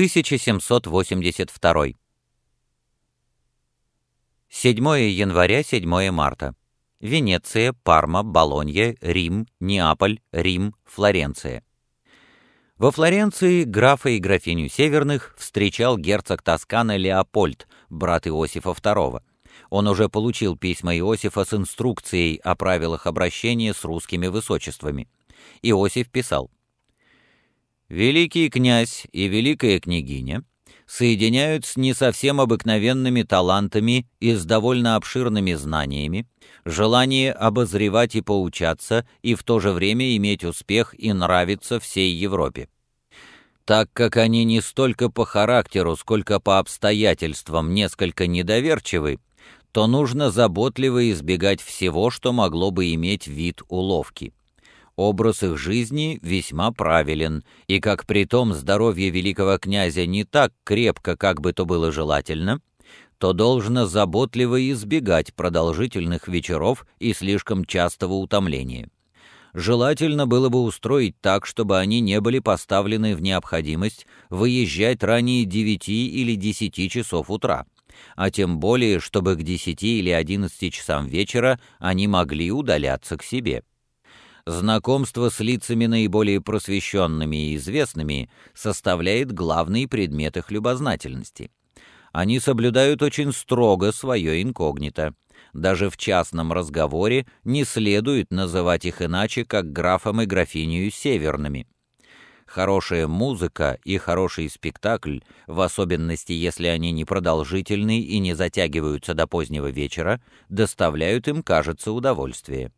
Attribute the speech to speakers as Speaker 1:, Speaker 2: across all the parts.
Speaker 1: 1782. 7 января, 7 марта. Венеция, Парма, Болонья, Рим, Неаполь, Рим, Флоренция. Во Флоренции графа и графиню Северных встречал герцог Тоскана Леопольд, брат Иосифа II. Он уже получил письма Иосифа с инструкцией о правилах обращения с русскими высочествами. Иосиф писал «Великий князь и великая княгиня соединяют с не совсем обыкновенными талантами и с довольно обширными знаниями, желание обозревать и поучаться, и в то же время иметь успех и нравиться всей Европе. Так как они не столько по характеру, сколько по обстоятельствам несколько недоверчивы, то нужно заботливо избегать всего, что могло бы иметь вид уловки. Образ их жизни весьма правилен, и как при том здоровье великого князя не так крепко, как бы то было желательно, то должно заботливо избегать продолжительных вечеров и слишком частого утомления. Желательно было бы устроить так, чтобы они не были поставлены в необходимость выезжать ранее 9 или 10 часов утра, а тем более, чтобы к 10 или 11 часам вечера они могли удаляться к себе. Знакомство с лицами наиболее просвещенными и известными составляет главный предмет их любознательности. Они соблюдают очень строго свое инкогнито. Даже в частном разговоре не следует называть их иначе, как графом и графинею северными. Хорошая музыка и хороший спектакль, в особенности если они не продолжительны и не затягиваются до позднего вечера, доставляют им, кажется, удовольствие.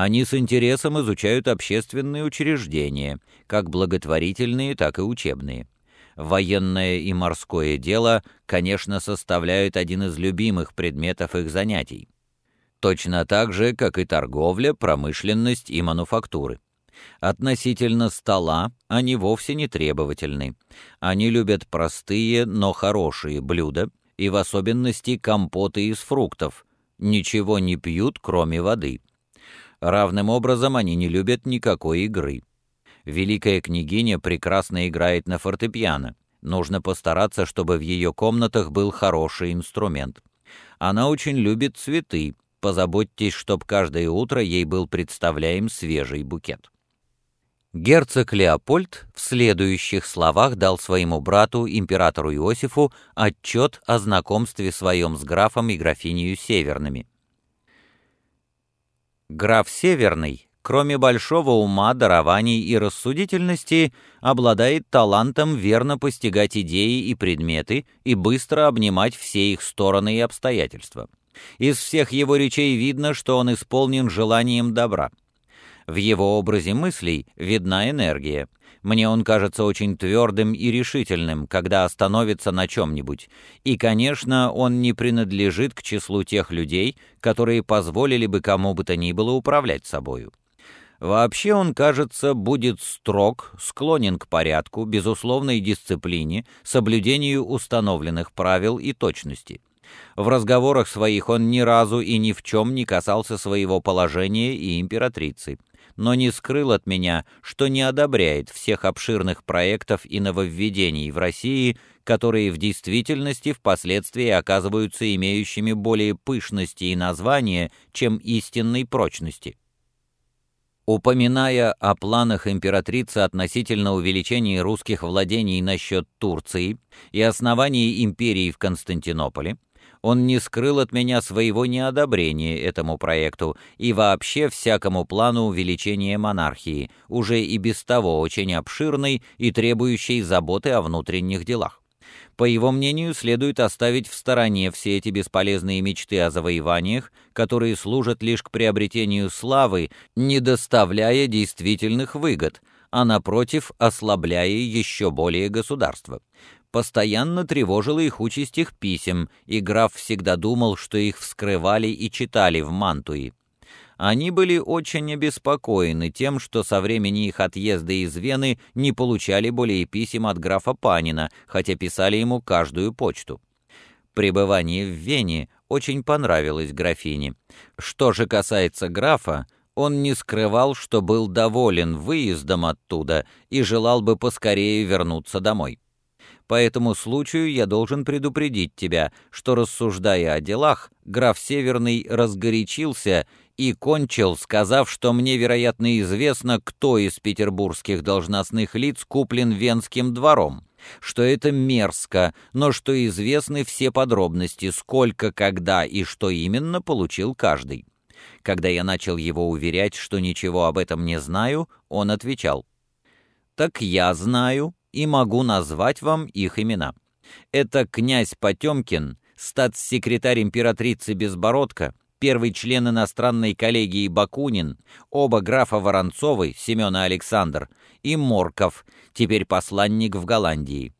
Speaker 1: Они с интересом изучают общественные учреждения, как благотворительные, так и учебные. Военное и морское дело, конечно, составляют один из любимых предметов их занятий. Точно так же, как и торговля, промышленность и мануфактуры. Относительно стола они вовсе не требовательны. Они любят простые, но хорошие блюда, и в особенности компоты из фруктов. Ничего не пьют, кроме воды. Равным образом они не любят никакой игры. Великая княгиня прекрасно играет на фортепиано. Нужно постараться, чтобы в ее комнатах был хороший инструмент. Она очень любит цветы. Позаботьтесь, чтоб каждое утро ей был представляем свежий букет. Герцог Леопольд в следующих словах дал своему брату, императору Иосифу, отчет о знакомстве своем с графом и графинею Северными. Граф Северный, кроме большого ума, дарований и рассудительности, обладает талантом верно постигать идеи и предметы и быстро обнимать все их стороны и обстоятельства. Из всех его речей видно, что он исполнен желанием добра. В его образе мыслей видна энергия. Мне он кажется очень твердым и решительным, когда остановится на чем-нибудь. И, конечно, он не принадлежит к числу тех людей, которые позволили бы кому бы то ни было управлять собою. Вообще он, кажется, будет строг, склонен к порядку, безусловной дисциплине, соблюдению установленных правил и точности. В разговорах своих он ни разу и ни в чем не касался своего положения и императрицы но не скрыл от меня, что не одобряет всех обширных проектов и нововведений в России, которые в действительности впоследствии оказываются имеющими более пышности и названия, чем истинной прочности. Упоминая о планах императрицы относительно увеличения русских владений насчет Турции и основании империи в Константинополе, он не скрыл от меня своего неодобрения этому проекту и вообще всякому плану увеличения монархии, уже и без того очень обширной и требующей заботы о внутренних делах. По его мнению, следует оставить в стороне все эти бесполезные мечты о завоеваниях, которые служат лишь к приобретению славы, не доставляя действительных выгод, а напротив, ослабляя еще более государство постоянно тревожила их участь их писем, и граф всегда думал, что их вскрывали и читали в Мантуи. Они были очень обеспокоены тем, что со времени их отъезда из Вены не получали более писем от графа Панина, хотя писали ему каждую почту. Пребывание в Вене очень понравилось графине. Что же касается графа, он не скрывал, что был доволен выездом оттуда и желал бы поскорее вернуться домой. По этому случаю я должен предупредить тебя, что, рассуждая о делах, граф Северный разгорячился и кончил, сказав, что мне, вероятно, известно, кто из петербургских должностных лиц куплен Венским двором, что это мерзко, но что известны все подробности, сколько, когда и что именно получил каждый. Когда я начал его уверять, что ничего об этом не знаю, он отвечал, «Так я знаю и могу назвать вам их имена. Это князь Потемкин, статс-секретарь императрицы Безбородко, первый член иностранной коллегии Бакунин, оба графа Воронцовы, Семен и Александр, и Морков, теперь посланник в Голландии.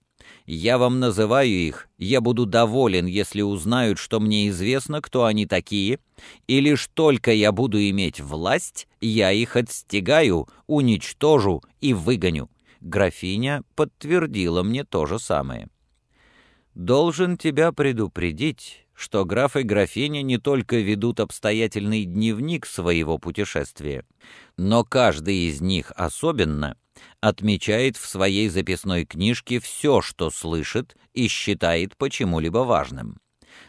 Speaker 1: Я вам называю их, я буду доволен, если узнают, что мне известно, кто они такие, и лишь только я буду иметь власть, я их отстегаю, уничтожу и выгоню. Графиня подтвердила мне то же самое. Должен тебя предупредить, что граф и графиня не только ведут обстоятельный дневник своего путешествия, но каждый из них особенно отмечает в своей записной книжке все, что слышит и считает почему-либо важным.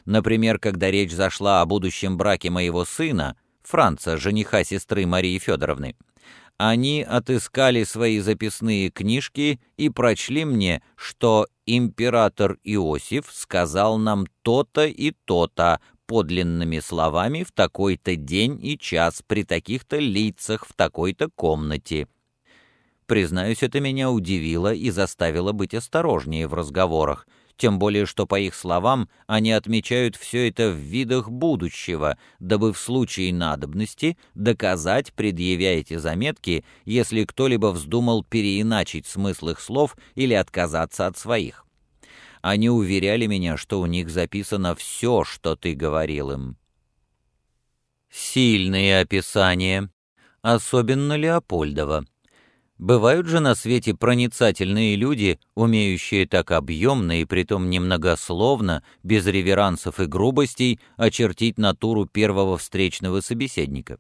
Speaker 1: Например, когда речь зашла о будущем браке моего сына, Франца, жениха сестры Марии Федоровны, они отыскали свои записные книжки и прочли мне, что император Иосиф сказал нам то-то и то-то подлинными словами в такой-то день и час при таких-то лицах в такой-то комнате. Признаюсь, это меня удивило и заставило быть осторожнее в разговорах, тем более что, по их словам, они отмечают все это в видах будущего, дабы в случае надобности доказать, предъявя эти заметки, если кто-либо вздумал переиначить смысл их слов или отказаться от своих. Они уверяли меня, что у них записано все, что ты говорил им. Сильные описания, особенно Леопольдова. Бывают же на свете проницательные люди, умеющие так объемно и притом немногословно, без реверансов и грубостей, очертить натуру первого встречного собеседника.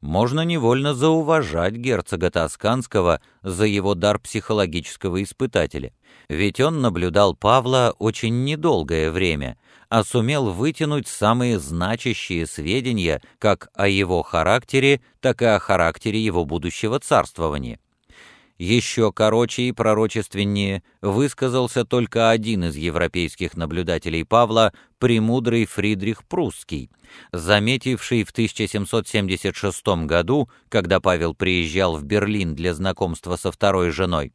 Speaker 1: Можно невольно зауважать герцога Тосканского за его дар психологического испытателя, ведь он наблюдал Павла очень недолгое время, а сумел вытянуть самые значащие сведения как о его характере, так и о характере его будущего царствования. Еще короче и пророчественнее высказался только один из европейских наблюдателей Павла, премудрый Фридрих Прусский, заметивший в 1776 году, когда Павел приезжал в Берлин для знакомства со второй женой,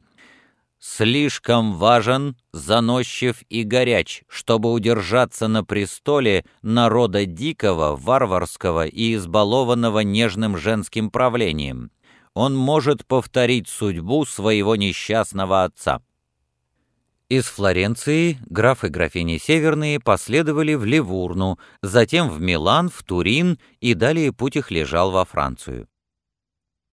Speaker 1: слишком важен, заносчив и горяч, чтобы удержаться на престоле народа дикого, варварского и избалованного нежным женским правлением. Он может повторить судьбу своего несчастного отца. Из Флоренции граф и графини Северные последовали в Ливурну, затем в Милан, в Турин и далее путь их лежал во Францию.